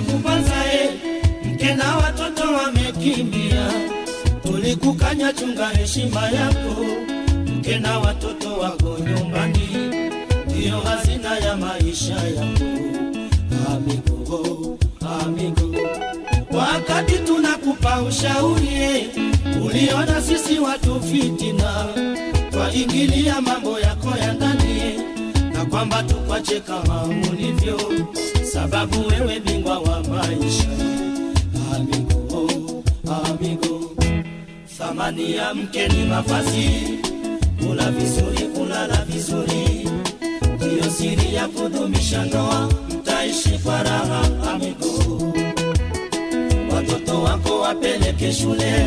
tulishakubanza e, mke na watoto wamekimbia, tulikukanya chunga heshima yako, mke na watoto wako nyumbani, ndiyo hazina ya maisha yako. Amigo, amigo, wakati tunakupa ushauri e, uliona sisi watu fitina, twaingilia mambo yako ya ndani e, na kwamba tukwache kama ulivyo, sababu wewe bingwa wa maisha. Amigo, amigo, thamani ya mke ni mavazi, kula vizuri, kulala vizuri, ndiyo siri ya kudumisha ndoa, mtaishi kwa raha. Amigo, watoto wako wapeleke shule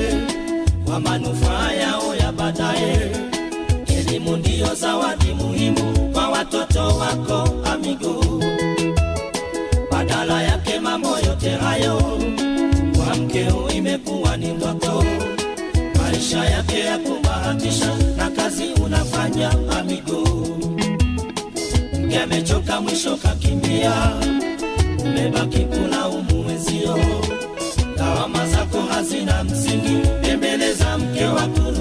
kwa manufaa yao ya baadaye. Elimu ndiyo zawadi muhimu Amechoka mwisho kakimbia, umebaki kulaumu wenzio, lawama zako hazina msingi, tembeleza mke wakurudie.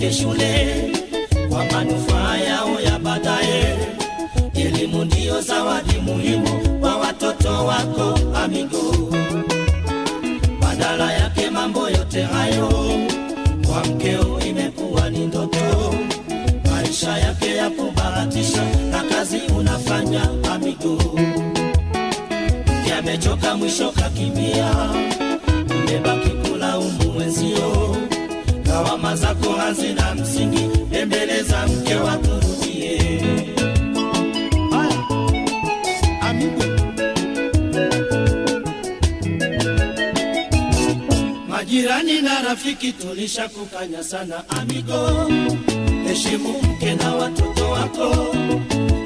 Wapeleke shule kwa manufaa yao ya baadaye. Elimu ndiyo zawadi muhimu kwa watoto wako amigo. Badala yake mambo yote hayo kwa mkeo imekuwa ni ndoto, maisha yake ya kubahatisha na kazi unafanya amigo. Mke amechoka mwisho kakimbia, umebaki lawama zako hazina msingi, tembeleza mke wako rudie. Majirani na rafiki tulishakukanya sana amigo, heshimu mke na watoto wako,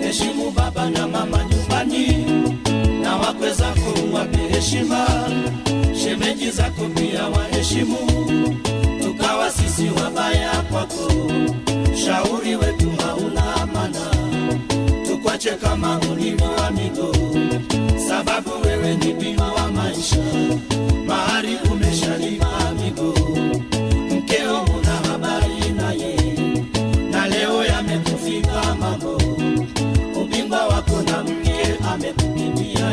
heshimu baba na mama nyumbani, na wakwe zako wape heshima, shemeji zako pia waheshimu, kama wa miguu, sababu wewe ni bima wa maisha. Mahari umeshalipa amigo, mkeo una habari naye, na leo yamekufika mambo, ubingwa wako na mke amekukimbia.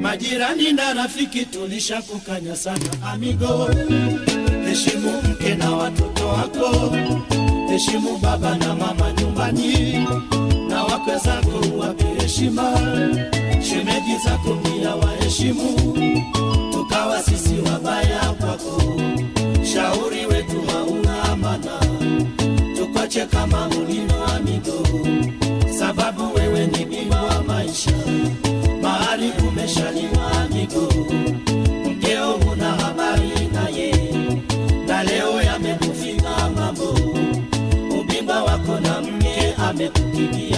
Majirani na rafiki tulishakukanya sana amigo, heshimu mke na watoto wako, heshimu baba na mama nyumbani, wakwe zako wape heshima, shemeji zako pia waheshimu. Tukawa sisi wabaya kwako, shauri wetu hauna amana, tukwache kama ulivyo amigo, sababu wewe ni bima wa maisha, mahali umeshaliwa amigo, mgeo una habari naye, na leo yamekufika mambo, ubimba wako na mke amekukimbia.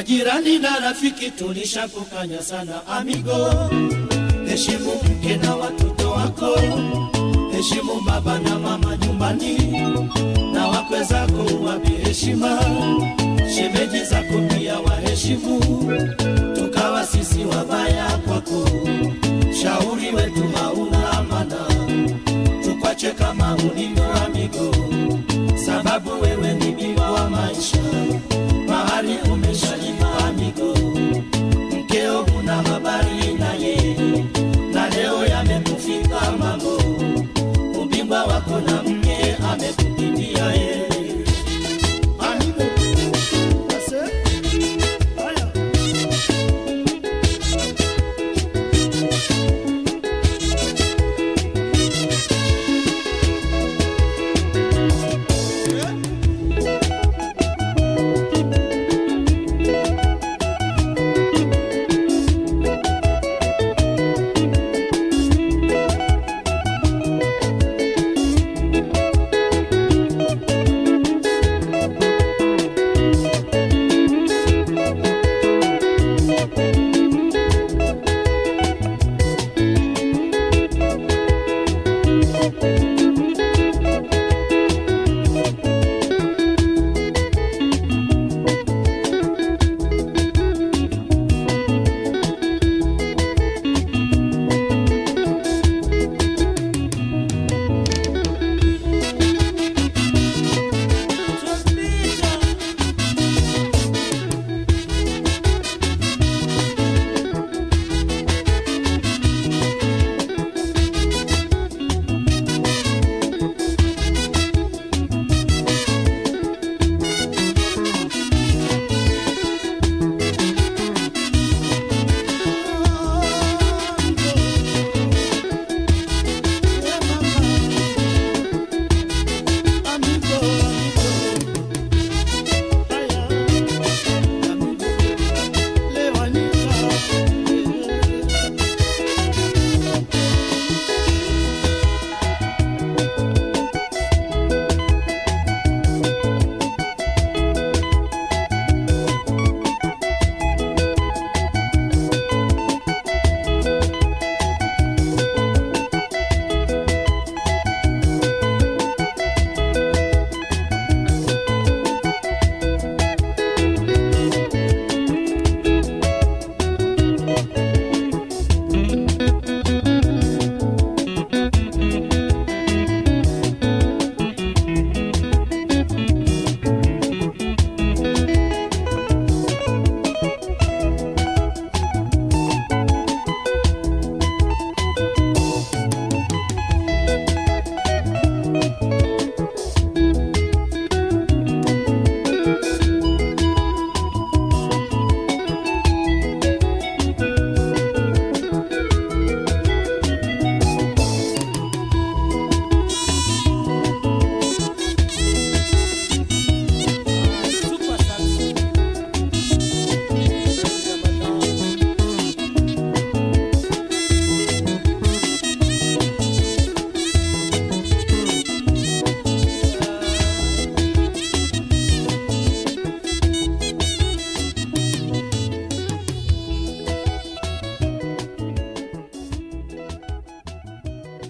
Majirani na rafiki tulishakukanya sana amigo, heshimu mke na watoto wako, heshimu baba na mama nyumbani, na wakwe zako wape heshima, shemeji zako pia waheshimu, tukawa sisi wabaya kwako, shauri wetu hauna amana, tukwache kama ulivyo amigo, sababu wewe ni bingwa wa maisha,